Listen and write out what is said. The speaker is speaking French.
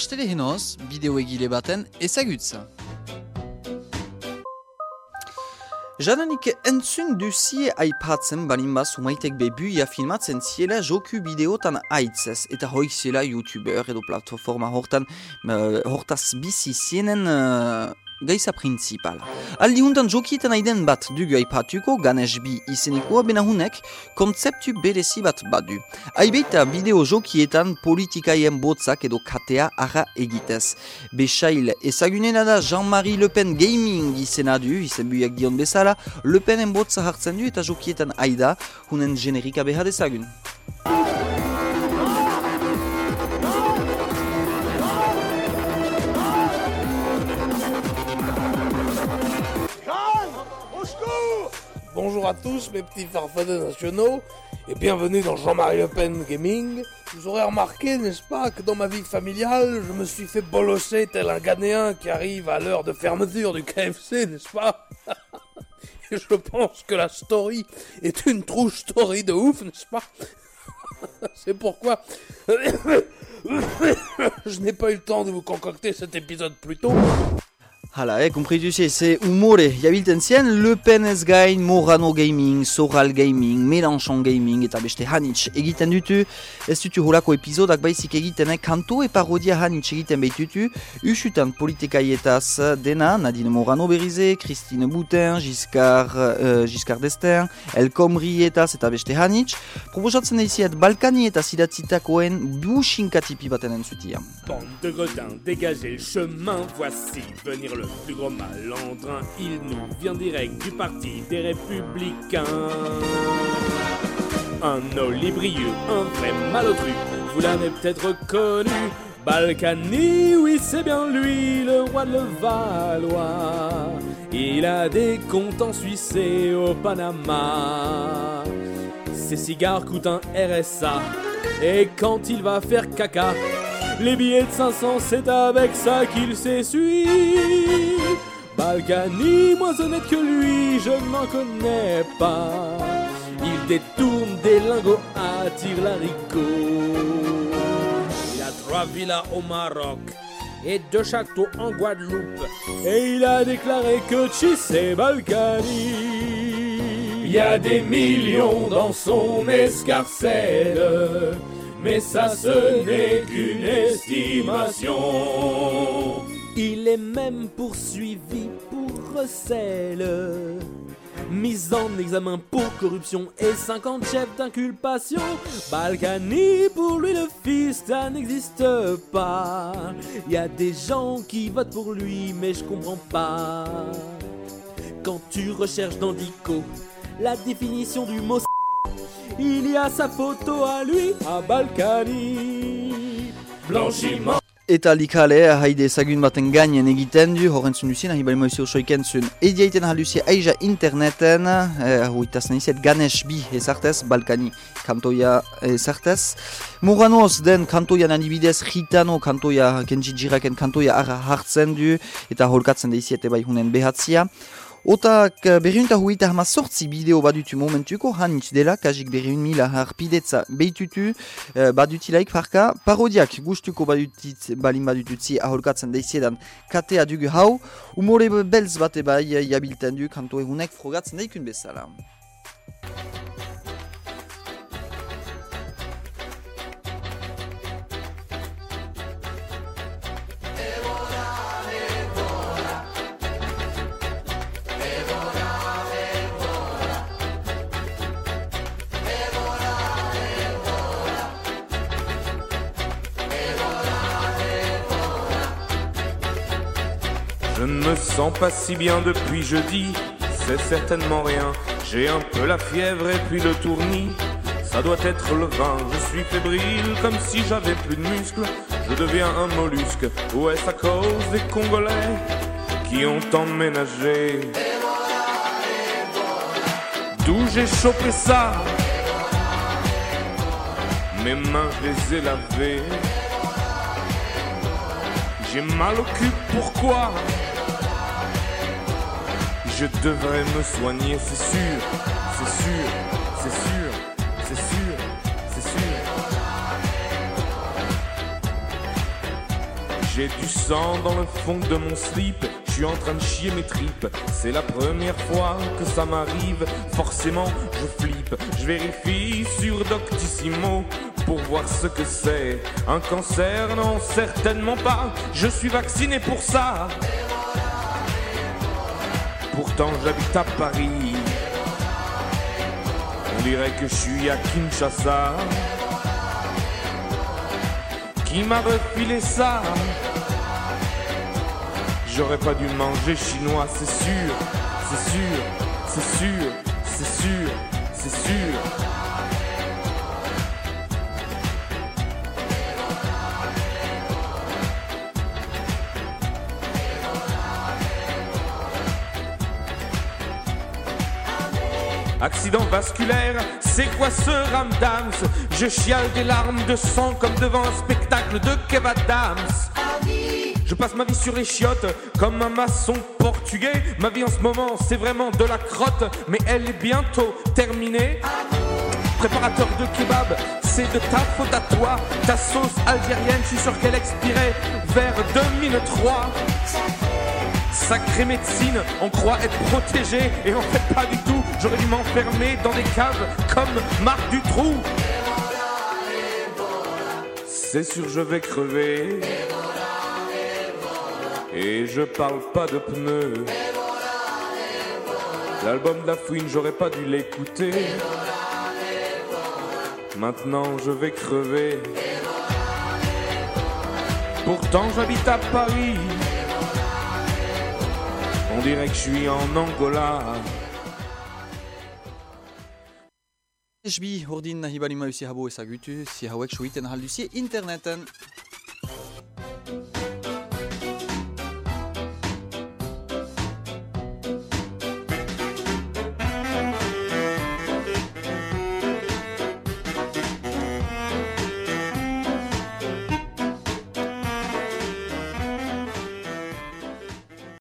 Astele henoz, bideo egile baten ezagutza. Jadanik entzun duzie aipatzen balin bat bebuia filmatzen ziela joku bideotan aitzez eta Gaiza principala. Aldi huntan jokietan aiden bat dugu aipatuko Ganesh bi izenikoa benahunek kontzeptu berezi bat badu. Aibeita bideo jokietan politikaien botzak edo katea ara egitez. Besail ezagunena da Jean-Marie Le Pen Gaming izena du, izen buiak dion bezala, Le Penen botza hartzen du eta jokietan aida, hunen generika behar ezagun. Bonjour à tous mes petits farfadets nationaux et bienvenue dans Jean-Marie Pen Gaming. Vous aurez remarqué, n'est-ce pas, que dans ma vie familiale, je me suis fait bolosser tel un Ghanéen qui arrive à l'heure de fermeture du KFC, n'est-ce pas je pense que la story est une true story de ouf, n'est-ce pas C'est pourquoi je n'ai pas eu le temps de vous concocter cet épisode plus tôt. Hala, eh, komprituzie, ze umore jabilten zien Le Pen ez gain, Morano Gaming, Soral Gaming, Mélenchon Gaming eta beste hanitz egiten dutu. Ez dutu holako epizodak baizik egiten, eh, kanto e parodia hanitz egiten behitutu. Usutan politikaietaz dena, Nadine Morano berize, Christine Boutin, Giscard, uh, Giscard d'Ester, El Komri etaz eta beste hanitz. Proposatzen eiziet Balkani eta zidatzitakoen businkatipi baten entzutia. Bande de le chemin, voici venir plus gros malandrin. Il nous vient direct du parti des Républicains. Un olibrieux, un vrai malotru, vous l'avez peut-être reconnu. Balkany, oui c'est bien lui, le roi de Levallois. Il a des comptes en Suisse et au Panama. Ses cigares coûtent un RSA. Et quand il va faire caca, les billets de 500, c'est avec ça qu'il s'essuie. Balkany, moins honnête que lui, je n'en connais pas. Il détourne des lingots à tire-laricot. Il a trois villas au Maroc et deux châteaux en Guadeloupe. Et il a déclaré que tu sais Balkany. Il y a des millions dans son escarcelle. Mais ça ce n'est qu'une Il est même poursuivi pour recel. Mise en examen pour corruption et 50 chefs d'inculpation. Balkany, pour lui le fils, ça n'existe pas. Y a des gens qui votent pour lui, mais je comprends pas. Quand tu recherches dans Dico la définition du mot il y a sa photo à lui, à Balkany. Blanchiment. Eta likale haide ezagun baten gainen egiten du, horrentzun duzien, ahi balimo izio soiken zuen ediaiten halusia aija interneten, eh, huitazten izet Ganesh bi ezartez, Balkani kantoia ezartez. Muranoz den kantoian adibidez Gitano kantoia, Kenji Jiraken kantoia ara hartzen du, eta holkatzen da iziete bai hunen behatzia. Otak berriunta huita hama sortzi bideo badutu momentuko hanitz dela, kajik berriun mila harpidetza behitutu eh, badutilaik parka. Parodiak gustuko badutit, balin badututzi aholkatzen daiziedan katea dugu hau. Umore belz bate bai jabilten du kanto egunek frogatzen daikun bezala. Je ne me sens pas si bien depuis jeudi, c'est certainement rien. J'ai un peu la fièvre et puis le tournis. Ça doit être le vin, je suis fébrile comme si j'avais plus de muscles. Je deviens un mollusque, ou est-ce à cause des Congolais qui ont emménagé? D'où j'ai chopé ça? Mes mains, je les ai lavées. J'ai mal au cul, pourquoi? Je devrais me soigner, c'est sûr, c'est sûr, c'est sûr, c'est sûr, c'est sûr. J'ai du sang dans le fond de mon slip, je suis en train de chier mes tripes. C'est la première fois que ça m'arrive, forcément je flippe. Je vérifie sur Doctissimo pour voir ce que c'est. Un cancer, non, certainement pas. Je suis vacciné pour ça. Pourtant j'habite à Paris. On dirait que je suis à Kinshasa. Qui m'a refilé ça? J'aurais pas dû manger chinois, c'est sûr, c'est sûr, c'est sûr, c'est sûr, c'est sûr. Accident vasculaire, c'est quoi ce ramdams Je chiale des larmes de sang comme devant un spectacle de Kev Adams. Je passe ma vie sur les chiottes comme un maçon portugais. Ma vie en ce moment, c'est vraiment de la crotte, mais elle est bientôt terminée. Préparateur de kebab, c'est de ta faute à toi. Ta sauce algérienne, je suis sûr qu'elle expirait vers 2003. Sacrée médecine, on croit être protégé et en fait pas du tout. J'aurais dû m'enfermer dans des caves comme Marc Dutroux. C'est sûr, je vais crever. Et je parle pas de pneus. L'album de la fouine, j'aurais pas dû l'écouter. Maintenant, je vais crever. Pourtant, j'habite à Paris. On dirait que je suis en Angola. Je suis Hordin Nahibali Mausi Habo et Sagutu, si Hawek Chouit et Nahal